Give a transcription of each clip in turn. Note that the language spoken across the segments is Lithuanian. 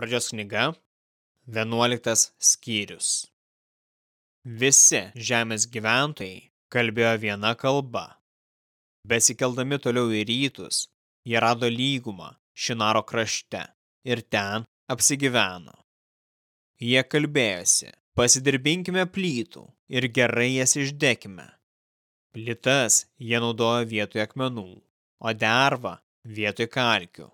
Pradžios knyga, 11 skyrius. Visi žemės gyventojai kalbėjo viena kalba. Besikeldami toliau į rytus, jie rado lygumą Šinaro krašte ir ten apsigyveno. Jie kalbėjosi, pasidirbinkime plytų ir gerai jas išdekime. Plytas jie naudojo vietoj akmenų, o dervą vietoj kalkių.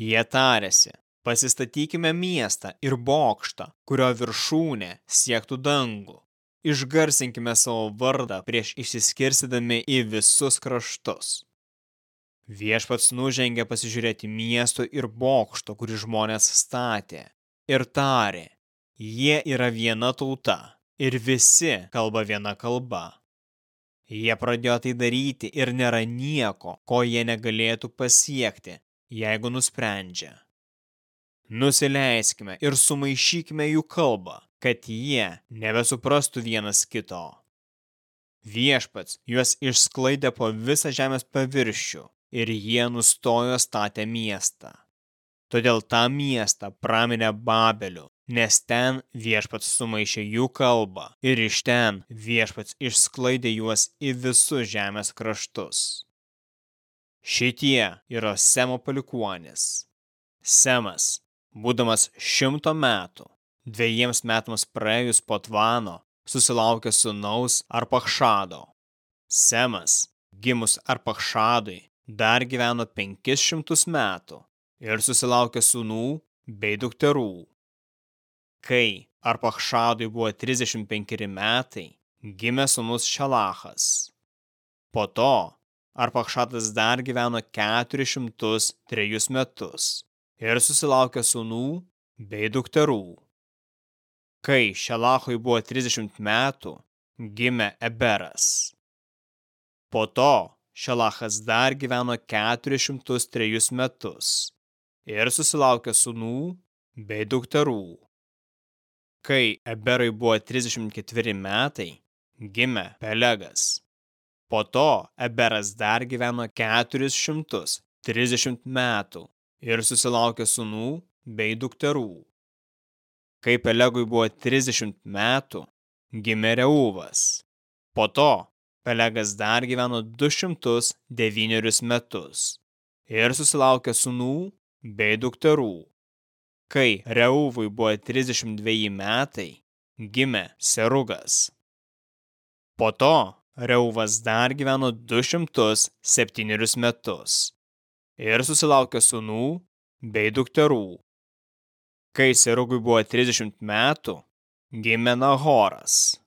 Jie tarėsi, pasistatykime miestą ir bokštą, kurio viršūnė siektų dangų. Išgarsinkime savo vardą prieš išsiskirsidami į visus kraštus. Viešpats nužengė pasižiūrėti miesto ir bokšto, kurį žmonės statė, ir tarė, jie yra viena tauta ir visi kalba viena kalba. Jie pradėjo tai daryti ir nėra nieko, ko jie negalėtų pasiekti, jeigu nusprendžia. Nusileiskime ir sumaišykime jų kalbą, kad jie nebesuprastų vienas kito. Viešpats juos išsklaidė po visą žemės paviršių ir jie nustojo statę miestą. Todėl tą miestą praminė Babeliu, nes ten viešpats sumaišė jų kalbą ir iš ten viešpats išsklaidė juos į visus žemės kraštus. Šitie yra Semo palikuonis. Semas, būdamas šimto metų, dviejiems metams praėjus po tvano, susilaukė sunaus Arpachšado. Semas, gimus Arpachšadui, dar gyveno penkis šimtus metų ir susilaukė sunų bei dukterų. Kai Arpachšadui buvo 35 metai, gimė sunus Šalachas. Po to Arpachšadas dar gyveno 403 metus ir susilaukė sunų bei dukterų. Kai Šelachui buvo 30 metų, gimė Eberas. Po to Šelachas dar gyveno 403 metus ir susilaukė sunų bei dukterų. Kai Eberui buvo 34 metai, gimė Pelegas. Po to Eberas dar gyveno 430 metų ir susilaukė sunų bei dukterų. Kai Pelegui buvo 30 metų, gimė Reuvas. Po to Pelegas dar gyveno 209 metus ir susilaukė sunų bei dukterų. Kai Reuvui buvo 32 metai, gimė Serugas. Po to Reuvas dar gyveno 207 metus ir susilaukė sunų bei dukterų. Kai Serugui buvo 30 metų, gimė Nahoras.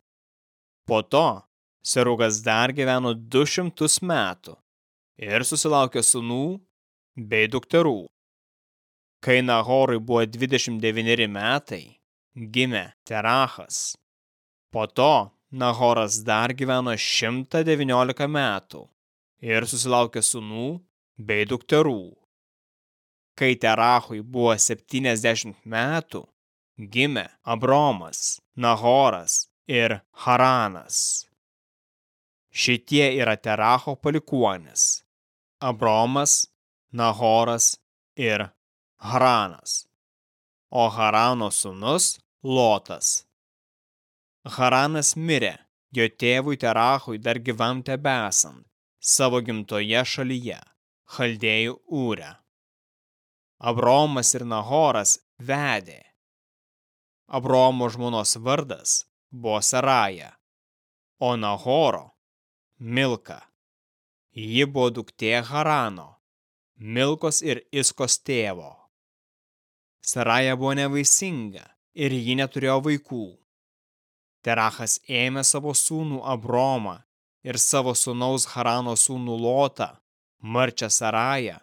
Po to Serugas dar gyveno 200 metų ir susilaukė sunų bei dukterų. Kai Nahorui buvo 29 metai, gimė Terachas. Po to Nahoras dar gyveno 119 metų ir susilaukė sunų bei dukterų. Kai Terachui buvo 70 metų, gimė Abromas, Nahoras ir Haranas. Šitie yra Teracho palikuonis – Abromas, Nahoras ir Haranas, o Harano sūnus Lotas. Haranas mirė, jo tėvui Terachui dar gyvam tebesant, savo gimtoje šalyje, Chaldėjų ūrę. Abromas ir Nahoras vedė. Abromo žmonos vardas buvo Saraja, o Nahoro – Milka. Ji buvo duktė Harano, Milkos ir Iskos tėvo. Saraja buvo nevaisinga ir ji neturėjo vaikų. Terachas ėmė savo sūnų Abromą ir savo sūnaus Harano sūnų Lotą, marčią Sarają,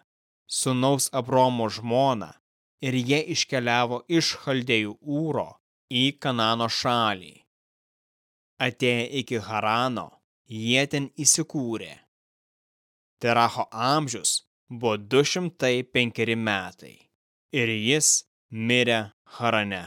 sūnaus Abromo žmoną, ir jie iškeliavo iš Chaldėjų Ūro į Kanano šalį. Atėję iki Harano, jie ten įsikūrė. Teracho amžius buvo 205 metai ir jis mirė Harane.